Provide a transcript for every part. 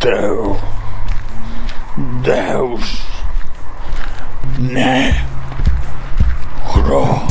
thou, thou, ne, grow.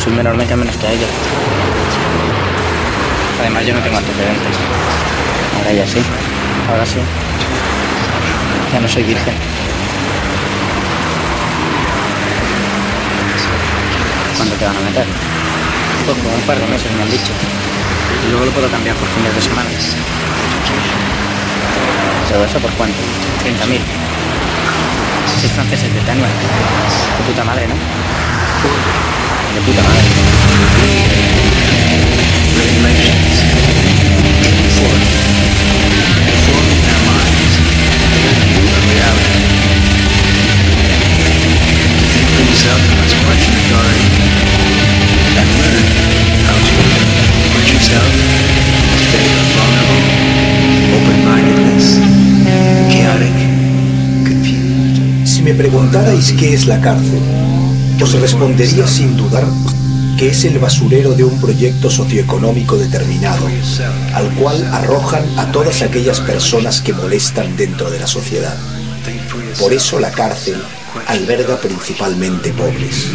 Soy menor me menos que a ellos. Además yo no tengo antecedentes. Ahora ya sí. Ahora sí. Ya no soy virgen. ¿Cuándo te van a meter? Poco, un par de meses me han dicho. Y luego lo puedo cambiar por fines de semana. ¿Todo eso por cuánto? 30.000. Seis franceses de Tania. De puta madre, ¿no? Si me preguntarais qué es la cárcel, os respondería sin dudar que es el basurero de un proyecto socioeconómico determinado, al cual arrojan a todas aquellas personas que molestan dentro de la sociedad. Por eso la cárcel alberga principalmente pobres.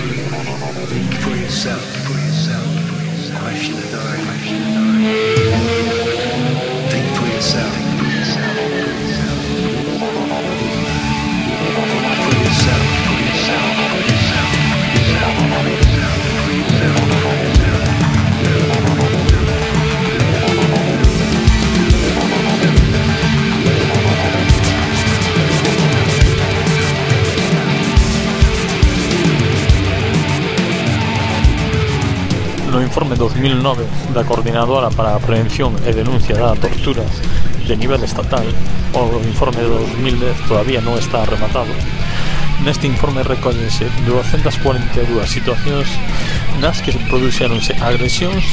2009 da Coordinadora para a Prevención e Denuncia da Tortura de nivel estatal, o informe de 2010 todavía non está rematado, Neste informe recóllense 242 situacións nas que produxeronse agresións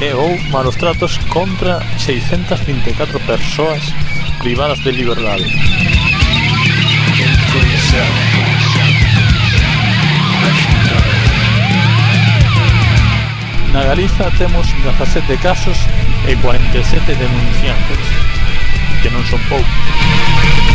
e ou malos tratos contra 624 persoas privadas de liberdade. Na Galiza temos 17 casos e 47 denunciantes, que non son poucos.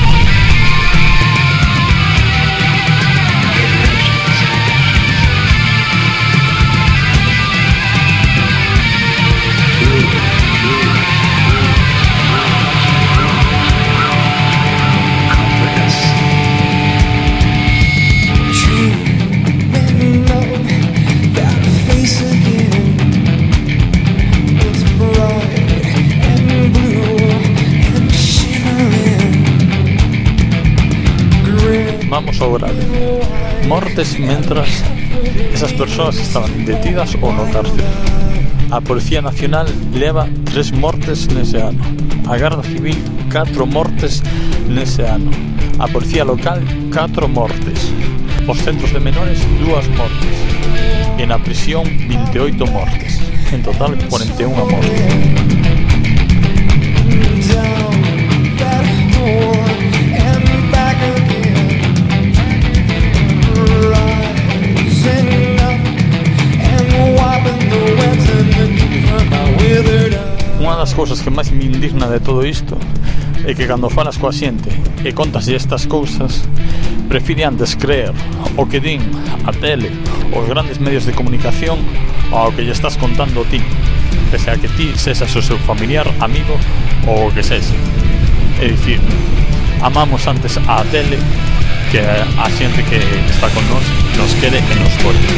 incidentes mentras esas persoas estaban detidas ou no cárcel. A Policía Nacional leva tres mortes nese ano. A Garda Civil, catro mortes nese ano. A Policía Local, catro mortes. Os centros de menores, dúas mortes. E na prisión, 28 mortes. En total, 41 mortes. Unha das cousas que máis me indigna de todo isto é que cando falas coa xente e contas estas cousas prefire antes creer o que din a tele os grandes medios de comunicación ao que lle estás contando ti pese a que ti sexas o seu familiar, amigo ou o que sexa é dicir, amamos antes a tele que a xente que está con nós nos quere e nos colle.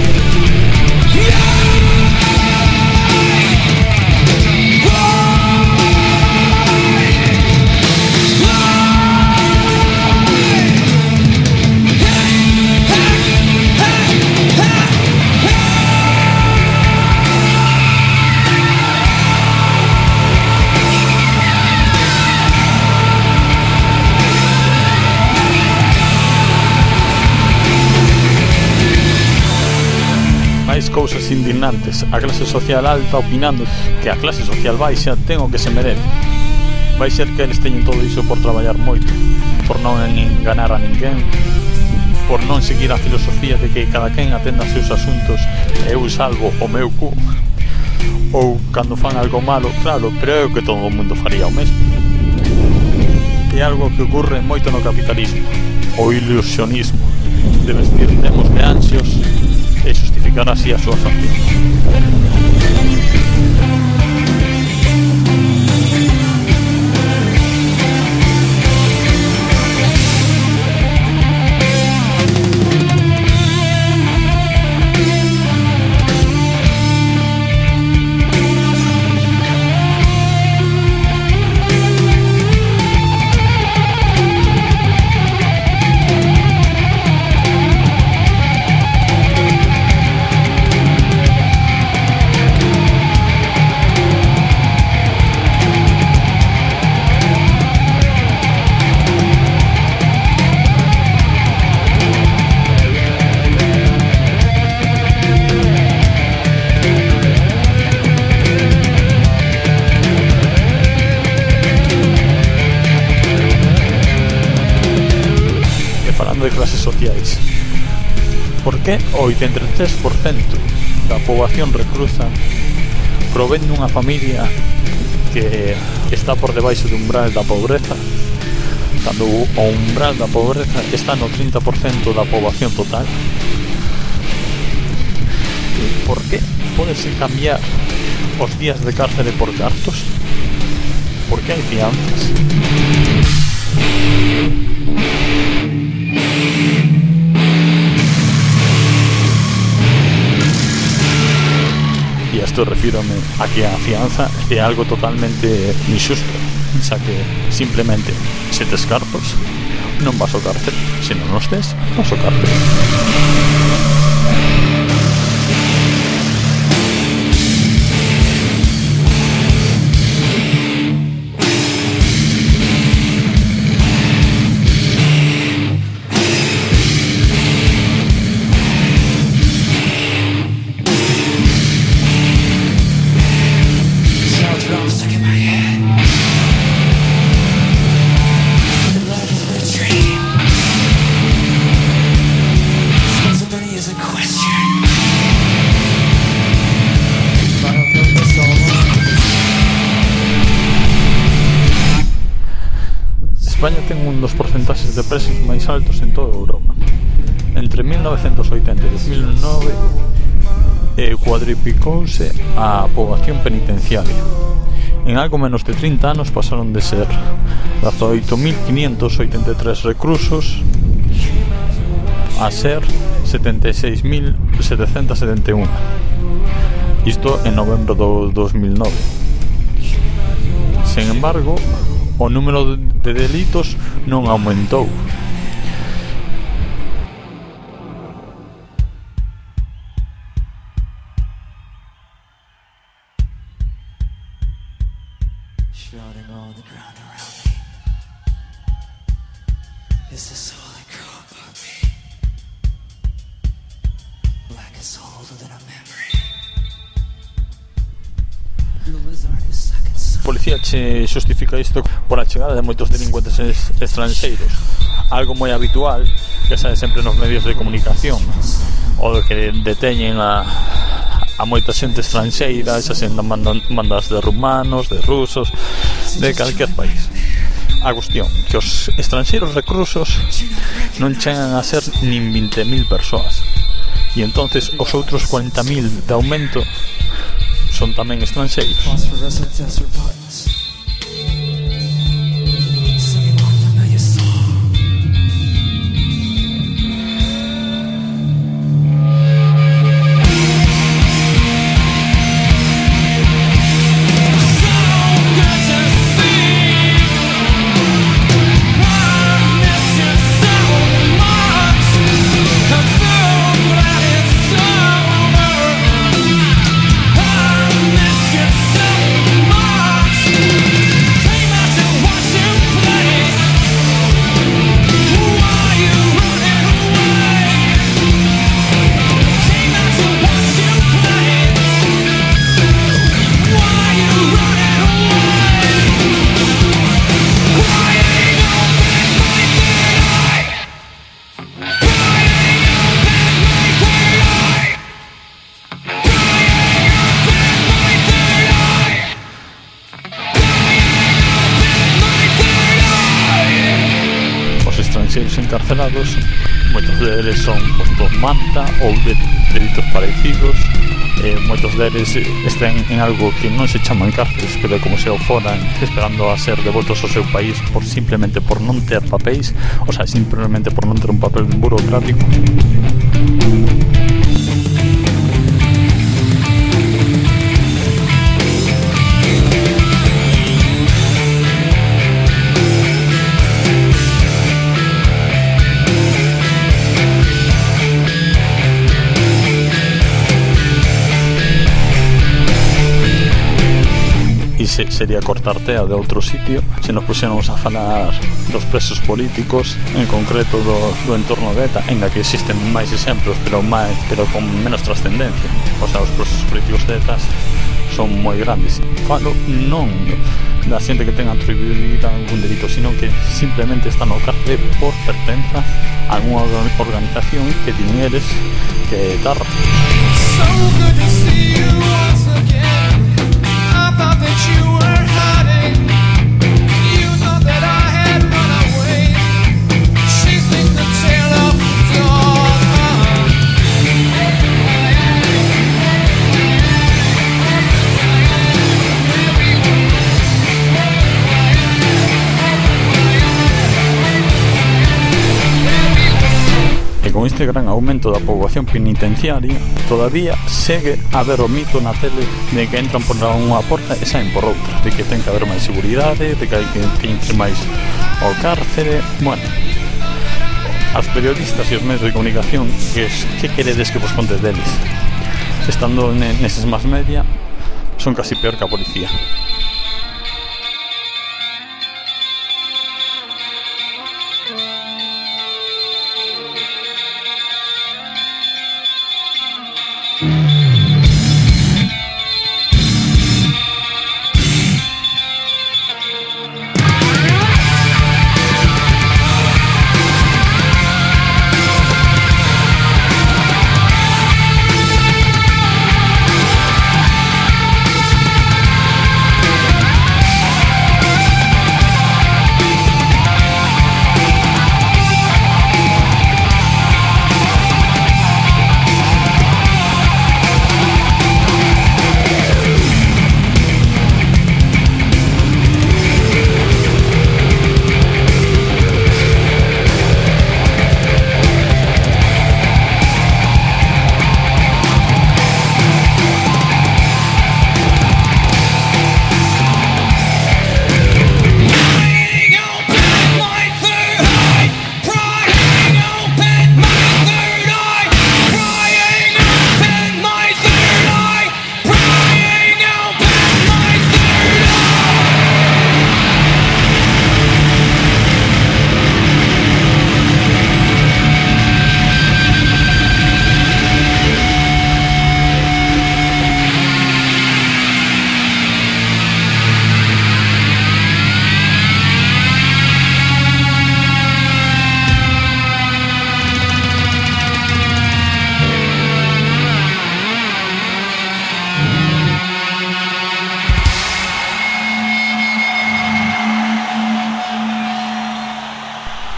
Yeah! cousas indignantes. A clase social alta opinando que a clase social baixa ten o que se merece. Vai ser que eles teñen todo iso por traballar moito Por non enganar a ninguén Por non seguir a filosofía de que cada quen atenda os seus asuntos Eu salvo o meu cu. Ou cando fan algo malo, claro, pero eu que todo o mundo faría o mesmo. É algo que ocurre moito no capitalismo. O ilusionismo de vestir demos de ansios gràcies, ho sentit. que o 83% da poboación reclusa provén dunha familia que está por debaixo do umbral da pobreza cando o umbral da pobreza está no 30% da poboación total por que podese cambiar os días de cárcere por cartos? por que hai fianzas? a esto refírome a que a fianza é algo totalmente injusto xa que simplemente se te escartos non vas ao cárcel. Se non os tes vas ao cárcel. pretos en toda Europa. Entre 1980 e 2009 eh, cuadripicouse a poboación penitenciaria. En algo menos de 30 anos pasaron de ser 18.583 reclusos a ser 76.771 isto en novembro do 2009 sen embargo o número de delitos non aumentou significa isto por a chegada de moitos delincuentes estranxeiros. Algo moi habitual que sabe sempre nos medios de comunicación o que deteñen a, a moita xente estranxeira xa sendo mandas de rumanos, de rusos de calquer país. A cuestión que os estranxeiros reclusos non chegan a ser nin 20.000 persoas. E entonces os outros 40.000 de aumento son tamén estranxeiros. encarcelados moitos deles son postos manta ou de delitos parecidos eh, moitos deles están en algo que non se chaman cárceles pero como se o foran esperando a ser devoltos ao seu país por simplemente por non ter papéis o sea, simplemente por non ter un papel burocrático. sería cortarte a de outro sitio se nos puxéramos a falar dos presos políticos en concreto do, do entorno de ETA en que existen máis exemplos pero máis pero con menos trascendencia. O sea, os presos políticos de ETA son moi grandes. Falo non da xente que tenga atribuída algún delito sino que simplemente está no cárcel por pertenza a unha organización que tiñeres que tarra So good you were hiding. este gran aumento da poboación penitenciaria, todavía segue a haber o mito na tele de que entran por unha porta e saen por outra, de que ten que haber máis seguridade, de que hai que, que entre máis ao cárcere, bueno, as periodistas e os medios de comunicación que, es, que queredes que vos contes deles? Estando ne, neses más media son casi peor que a policía.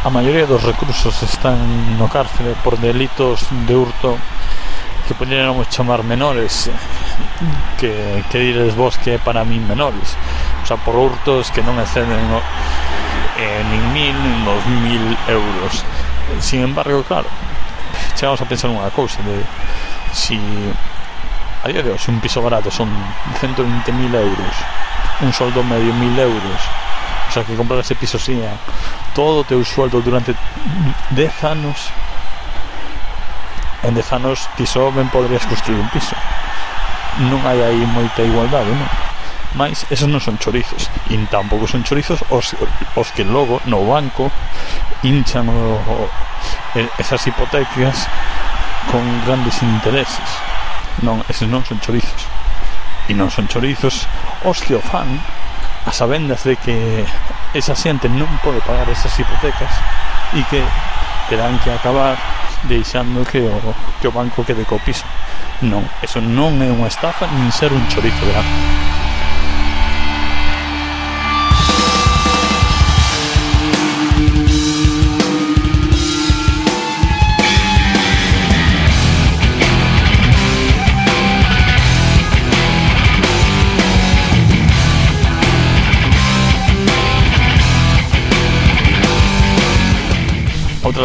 A maioría dos reclusos están no cárcere por delitos de hurto que poderíamos chamar menores que, que dires vos que é para min menores. O sea, por hurtos que non exceden o, eh, nin mil, nin dos mil euros. Sin embargo, claro chegamos a pensar unha cousa de si a día de hoxe un piso barato son 120.000 euros un soldo medio 1.000 euros o sea, que comprar ese piso sin todo o teu sueldo durante 10 anos en 10 anos ti só ben poderías construir un piso. Non hai aí moita igualdade non? mas esos non son chorizos e tampouco son chorizos os, os que logo no banco hinchan o, o, esas hipotecas con grandes intereses. Non, eses non son chorizos. E non son chorizos os que o fan a sabendas de que esa xente non pode pagar esas hipotecas e que terán que acabar deixando que o, que o banco quede co piso. Non, eso non é unha estafa nin ser un chorizo grande.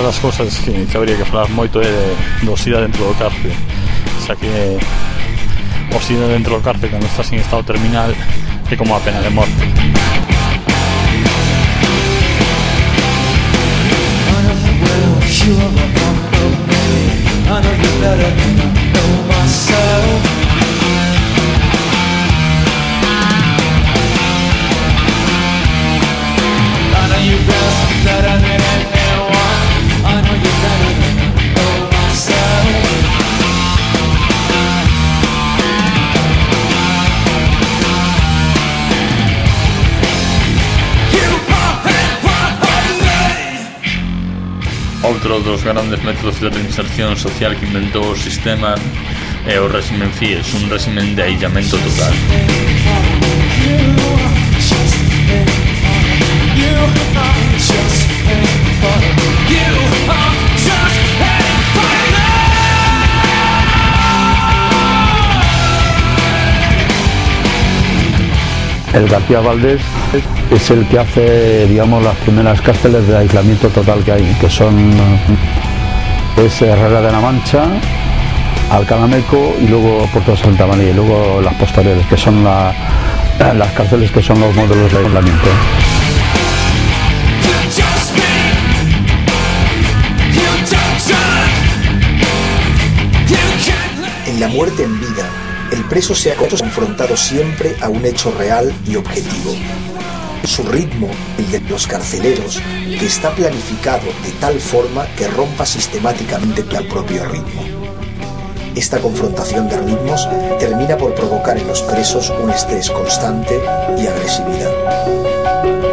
Das cousas que, que habría que falar moito é de, do SIDA dentro do cárcel xa que o SIDA dentro do cárcel cando estás en estado terminal é como a pena de morte. Outro dos grandes métodos de administración social que inventou o sistema é o régimen FIES, un régimen de aillamento total. You are El García Valdés es el que hace, digamos, las primeras cárceles de aislamiento total que hay, que son es Herrera de la Mancha, Alcalameco y luego Puerto de Santa María y luego las posteriores, que son la- las cárceles que son los modelos de aislamiento. En la muerte en preso se ha confrontado siempre a un hecho real y objetivo. Su ritmo, el de los carceleros, que está planificado de tal forma que rompa sistemáticamente el propio ritmo. Esta confrontación de ritmos termina por provocar en los presos un estrés constante y agresividad.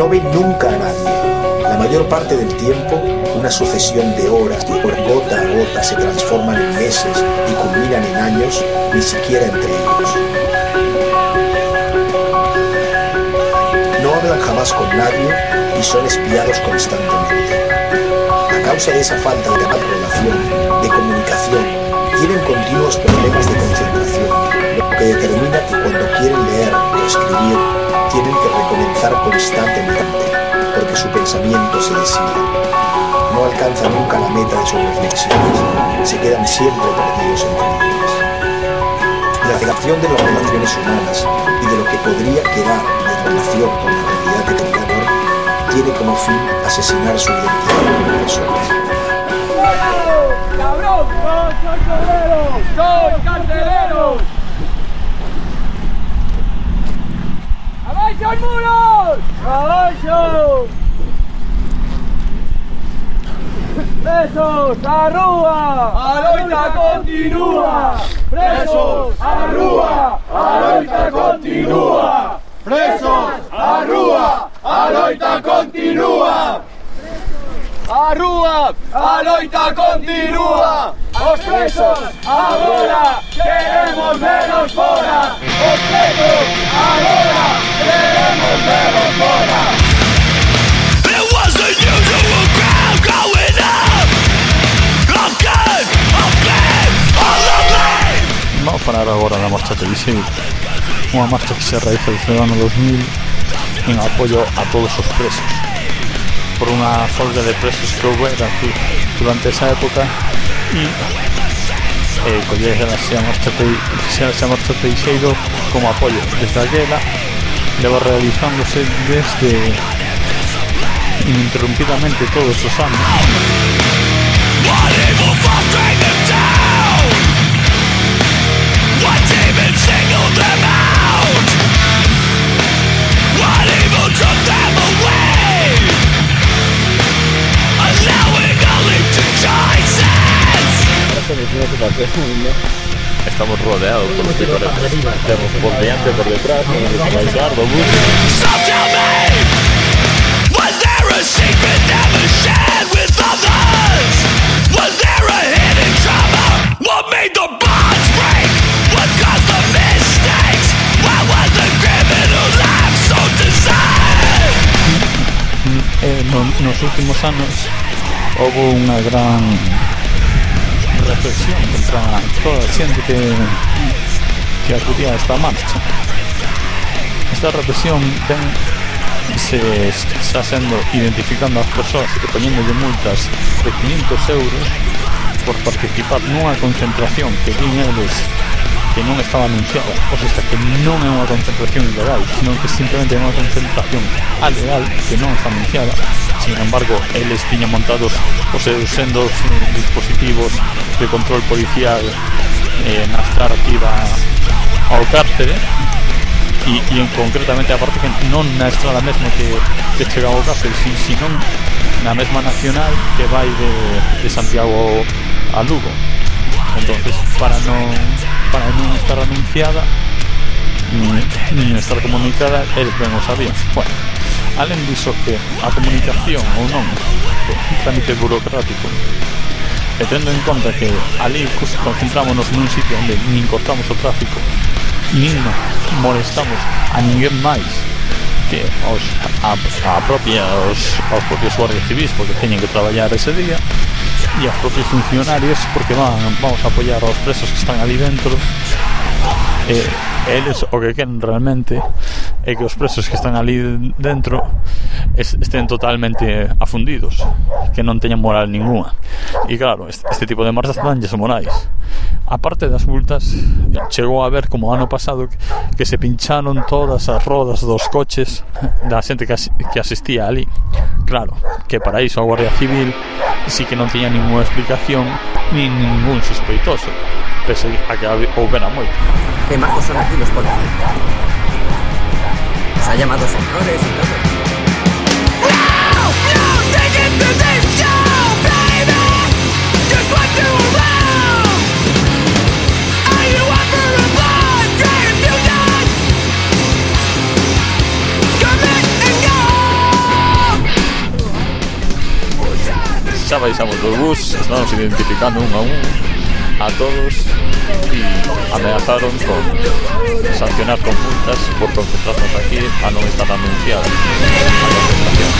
No ven nunca a nadie. La mayor parte del tiempo, una sucesión de horas que por gota a gota se transforman en meses y culminan en años, ni siquiera entre ellos. No hablan jamás con nadie y son espiados constantemente. A causa de esa falta de relación, de comunicación, tienen continuos problemas de concentración, lo que determina que cuando quieren leer o escribir, tienen que recomenzar constantemente, porque su pensamiento se desvía. No alcanzan nunca la meta de sus reflexiones, se quedan siempre perdidos entre líneas. La relación de las relaciones humanas y de lo que podría quedar de relación con la realidad del creador tiene como fin asesinar su identidad como persona. ¡Cabrón! ¡Son ¡Hacia el muro! ¡Caballo! ¡Presos! ¡Arrúa! ¡Aloita continúa! ¡Presos! ¡Arrúa! ¡Aloita continúa! ¡Presos! ¡Arrúa! ¡Aloita continúa! ¡Arrúa! ¡Aloita continúa! Os presos, agora queremos veros fora Os presos, agora queremos veros fora It was a usual crowd going up. I'm good, I'm bad, all the way. Vamos a falar agora da Marcha Televisiva. Unha marcha que se realiza desde o ano 2000 en apoio a todos os presos. Por unha folga de presos que du- durante esa época y eh, cogliere la siamo stati scegliendo come apoyo. Desde Ayala lleva realizándose desde ininterrumpidamente todos los años. Estamos rodeados por los tiburones. Estamos por delante, por detrás, por el Maizardo, the nos eh, últimos anos houve unha gran represión contra toda a xente que, que acudía a esta marcha. Esta represión ven, se está sendo identificando as persoas e poñéndolle multas de 500 euros por participar nunha concentración que din eles que non estaba anunciada, ou seja, que non é unha concentración ilegal, sino que simplemente é unha concentración alegal que non está anunciada, sin embargo, eles tiñan montados os seus sendos eh, dispositivos de control policial eh, na estrada que iba ao cárcere e, e en, concretamente a parte que non na estrada mesmo que, que chega ao cárcere sin, sino na mesma nacional que vai de, de Santiago a Lugo. Entonces para non para non estar anunciada nin, nin estar comunicada eles ben o sabían. Bueno Alén diso que a comunicación ou non trámite burocrático e tendo en conta que ali concentrámonos nun sitio onde nin cortamos o tráfico nin molestamos a ninguén máis que os, a, a propia, os, aos propios guardias civis porque teñen que traballar ese día e aos propios funcionarios porque van, vamos a apoiar aos presos que están ali dentro e eles o que queren realmente é que os presos que están ali dentro estén totalmente afundidos, que non teñan moral ninguna. E claro, este tipo de marchas danlles morais. A parte das multas, chegou a ver como ano pasado que se pincharon todas as rodas dos coches da xente que asistía ali. Claro, que para iso a Guardia Civil sí que non tiña ninguna explicación ni ningún sospeitoso, pese a que houbera moito. Que majos son aquí los policías. Ha llamado señores y todo. xa baixamos do bus, estamos identificando un a un a todos ameazaron con sancionar con multas por concentrarnos aquí a non estar anunciada a concentración.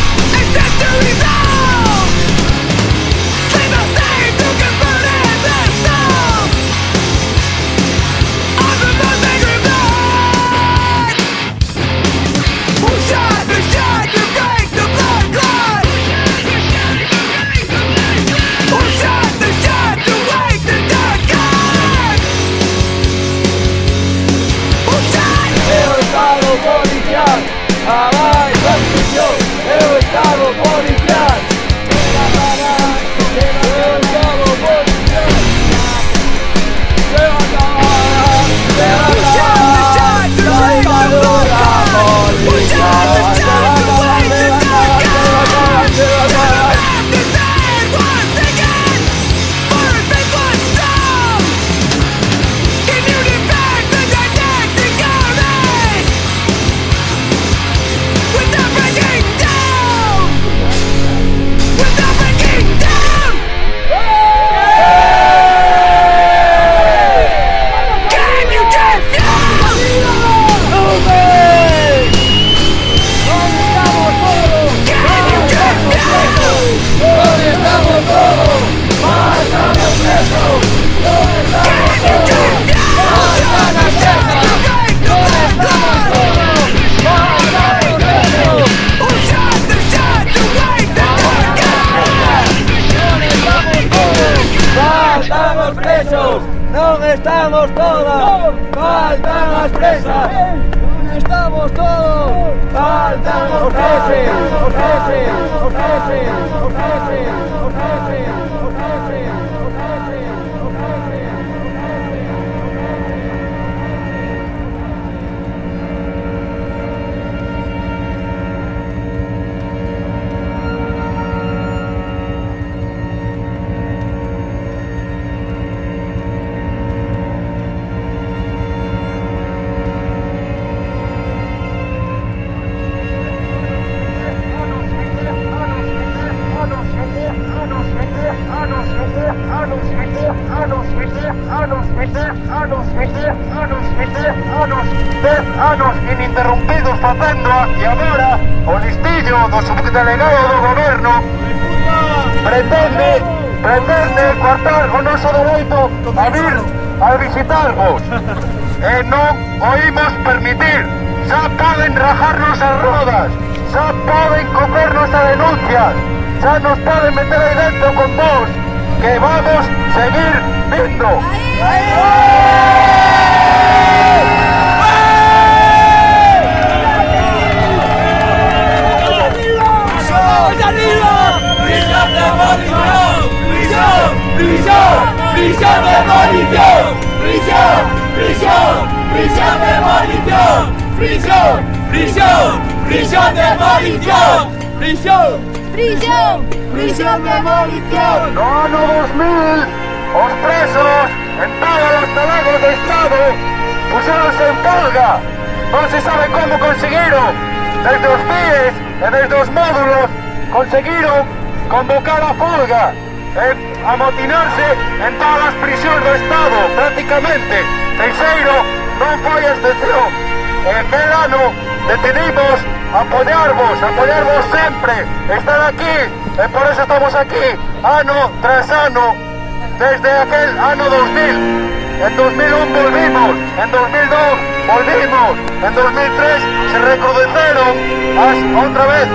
Listillo do subdelegado do goberno pretende pretende cortar o noso dereito a vir a visitarvos e non o imos permitir. Xa poden rajarnos as rodas xa poden coger nuestra denuncia, xa nos poden meter aí dentro con vos, que vamos seguir vindo. ¡Prisión de ¡Demolición! ¡Prisión! ¡Prisión! ¡Prisión! ¡Demolición! ¡Prisión! ¡Prisión! ¡Prisión! ¡Demolición! ¡Prisión! ¡Prisión! ¡Prisión! ¡Demolición! ¡Prisión! ¡Prisión! ¡Prisión! ¡Demolición! ¡No, no, 2000! ¡Os presos! ¡En paga los talegos de Estado! ¡Puseronse en polga! No se sabe cómo consiguieron. Desde los pies, desde los módulos, consiguieron convocar a folga e amotinarse en todas as prisións do Estado, prácticamente. Teixeiro non foi excepción. E aquel ano decidimos apoyarvos, apoyarvos sempre, estar aquí, e por eso estamos aquí, ano tras ano, desde aquel ano 2000. En 2001 volvimos, en 2002 volvimos. En 2003 se recrudeceron as, outra vez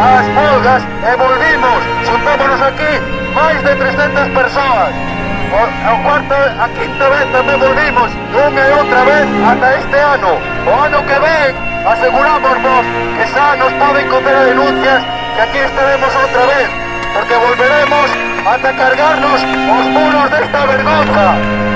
as folgas e volvimos. Xuntámonos aquí máis de 300 persoas. O, a cuarto, a quinta vez tamén volvimos unha e outra vez ata este ano. O ano que ven vos que xa nos poden conter a denuncias que aquí estaremos outra vez porque volveremos ata cargarnos os muros desta vergonza vergüenza.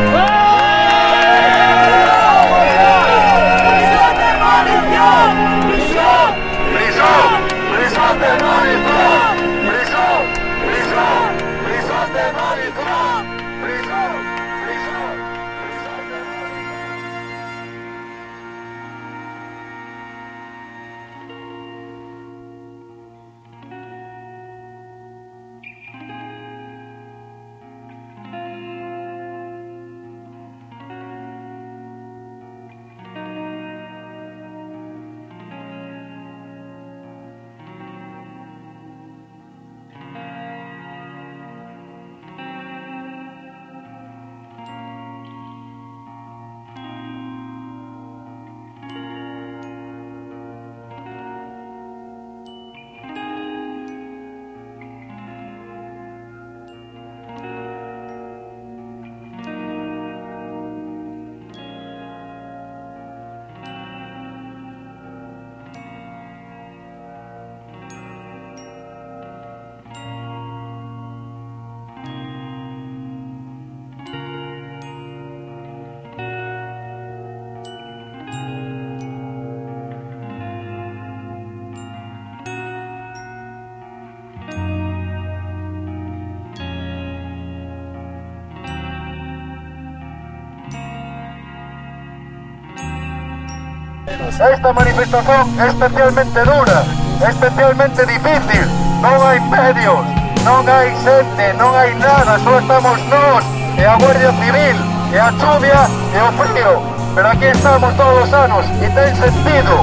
Esta manifestación é especialmente dura, especialmente difícil, non hai medios, non hai xente, non hai nada, só estamos nós, e a Guardia Civil, e a chuvia, e o frío, pero aquí estamos todos os anos, e ten sentido,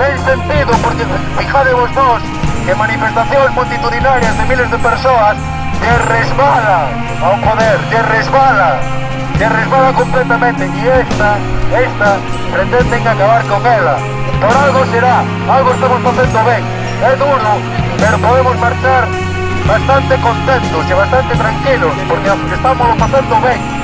ten sentido, porque fijadevos nós, que manifestacións multitudinarias de miles de persoas lle resbala ao poder, lle resbala se resbala completamente y esta, esta, pretenden acabar con ela. Por algo será, algo estamos facendo ben. É duro, pero podemos marchar bastante contentos e bastante tranquilos, porque estamos facendo ben.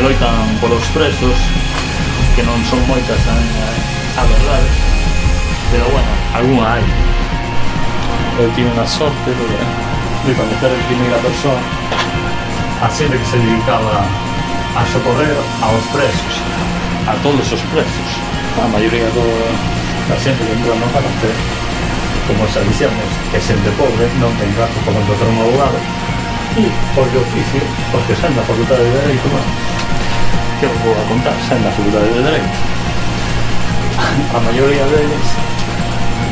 que loitan polos presos, que non son moitas a, a verdade, pero bueno, algunha hai. Eu tive unha sorte de, de conocer en primeira persoa a xente que se dedicaba a socorrer aos presos, a todos os presos, a maioría do, da xente que entra no carácter, como xa dixemos, que xente pobre non ten gasto como encontrar un abogado, e porque oficio, porque xa na facultade de Dereito, que vos vou a contar xa na Facultade de Dereito a maioría deles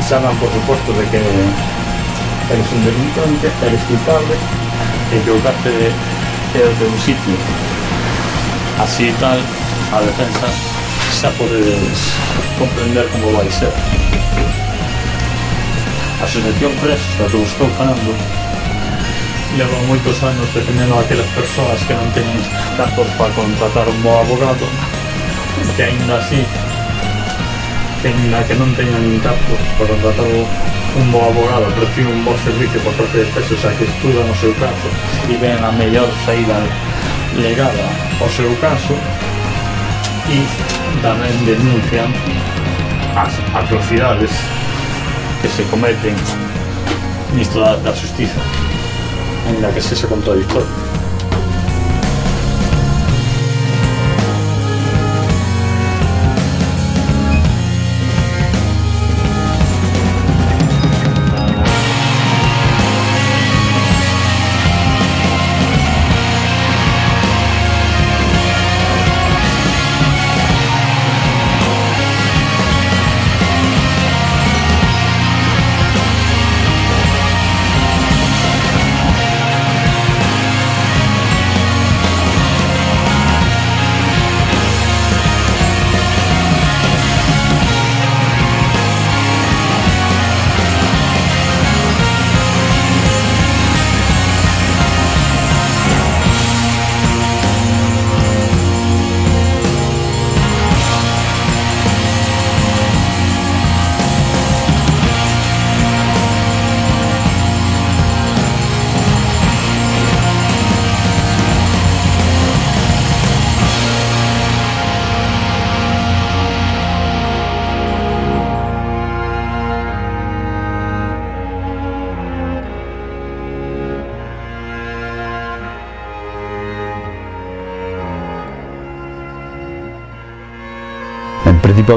saben por suposto de que eres un delincuente, eres culpable e que o carte é o teu sitio. Así tal a defensa xa podedes comprender como vai ser. A asociación presos da que vos estou falando levo moitos anos defendendo aquelas persoas que non teñen datos para contratar un bo abogado que ainda así que ainda que non teñan datos para contratar un bo abogado recibe un bo servicio por parte de pesos a que estudan o seu caso e ven a mellor saída legada ao seu caso e tamén denuncian as atrocidades que se cometen nisto da, da justiza. En la que se se contradictorio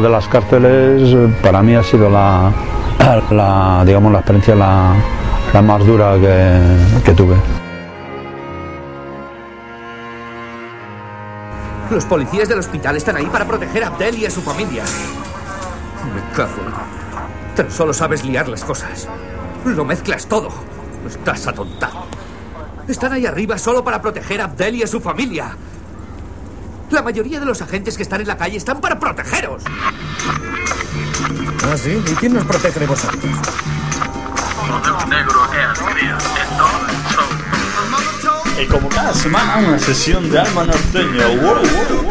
De las cárceles eh, para mí ha sido la, digamos la experiencia la, la más dura que, tuve. Los policías del hospital están ahí para proteger a Abdel y a su familia. Me cago. Tan solo sabes liar las cosas. Lo mezclas todo. Estás atontado. Están ahí arriba solo para proteger a Abdel y a su familia. La mayoría de los agentes que están en la calle están para protegeros. Ah, sí? ¿Y quién nos protege de vosotros? E como cada semana unha sesión de alma norteña wow, wow,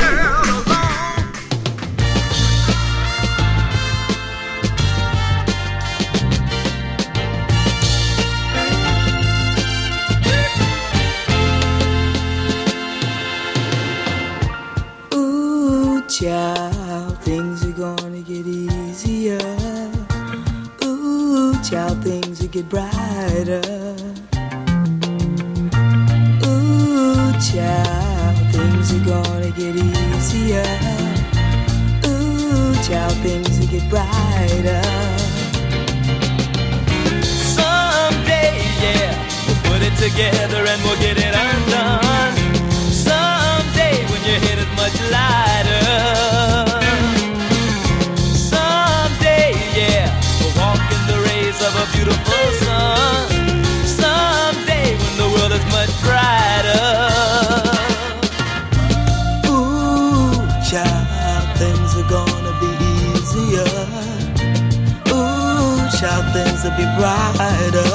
things will be brighter.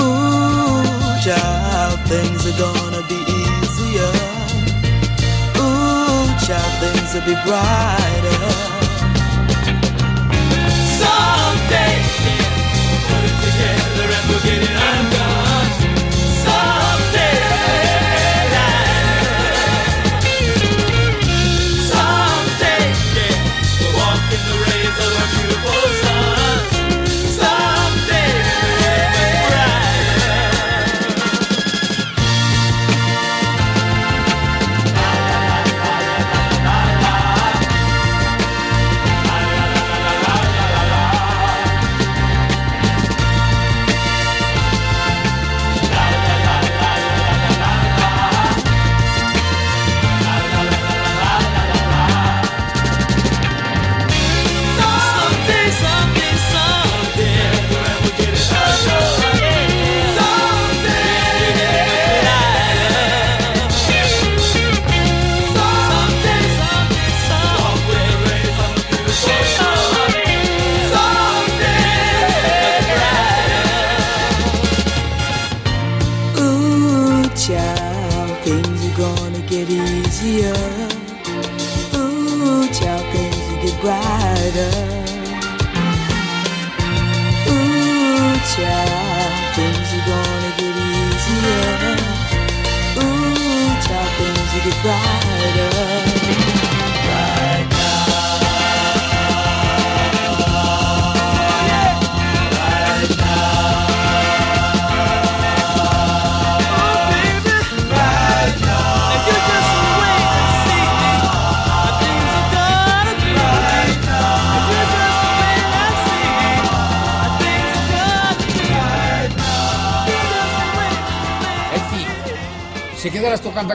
Ooh, child, things are gonna be easier. Ooh, child, things will be brighter. Someday, we'll put it together and we'll get it undone.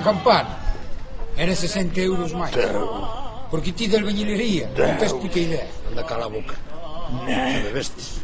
campana. Era 60 euros máis. Pero... Porque ti del albañilería, non tens puta idea. Anda cala a boca. Non Bebestes.